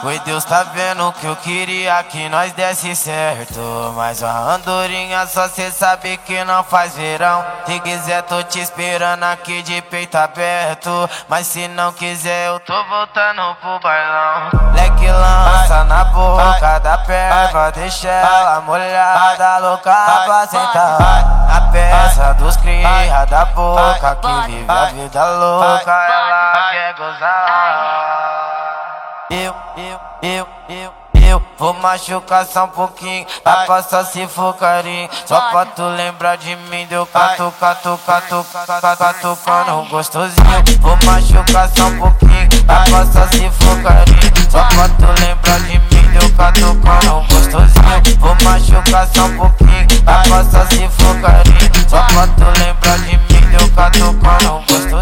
Foi Deus tá vendo que eu queria que nós desse certo. Mas a andorinha só cê sabe que não faz verão. Se quiser tô te esperando aqui de peito aberto. Mas se não quiser eu tô voltando pro bailão. Leque lança na boca da perna Deixa ela molhada, louca pra sentar A peça dos cria da boca Que vive a vida louca Ela quer gozar eu, eu, eu, eu, eu Vou machucar só um pouquinho. Pra só se for carinho. Só pra tu lembrar de mim Deu catu, catu, catu, catu, catucando gostosinho. Vou machucar só um pouquinho. Pra só se for carinho. Só pra tu lembrar de mim Deu catucando gostosinho. Vou machucar só um pouquinho. Pra só se for carinho. Só pra tu lembrar de mim Deu catucando gostosinho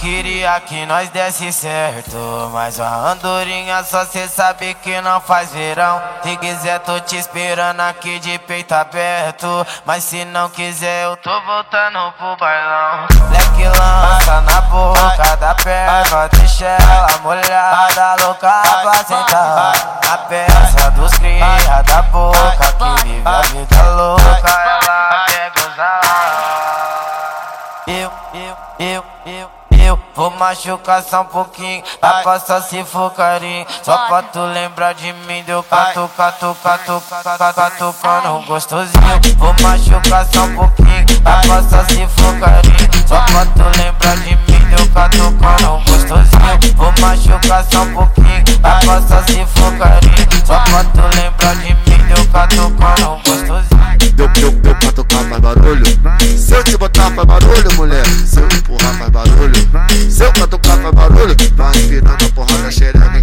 queria que nós desse certo Mas a andorinha só cê sabe que não faz verão. Se quiser tô te esperando aqui de peito aberto Mas se não quiser eu tô voltando pro bailão. Leque lança na boca da perna Deixa ela molhada, louca pra sentar A peça dos cria da boca Que vive a vida louca Ela quer gozar. Eu, eu, eu, eu, eu Vou machucar só um pouquinho Dá pra só se for carinho. Só pra tu lembrar de mim Deu catu, catu, catu, catu, catucando gostosinho. Vou machucar só um pouquinho Dá pra só se for carinho. Só pra tu lembrar de mim Deu catucando gostosinho. Vou machucar só um pouquinho pra só se for carinho. Só pra tu lembrar de mim Deu catucando gostosinho. Deu, deu, deu pra tocar mais barulho. Se eu te botar faz barulho, mulher. Se eu empurrar faz barulho Se eu catucar faz barulho Vai empinando a porrada xereca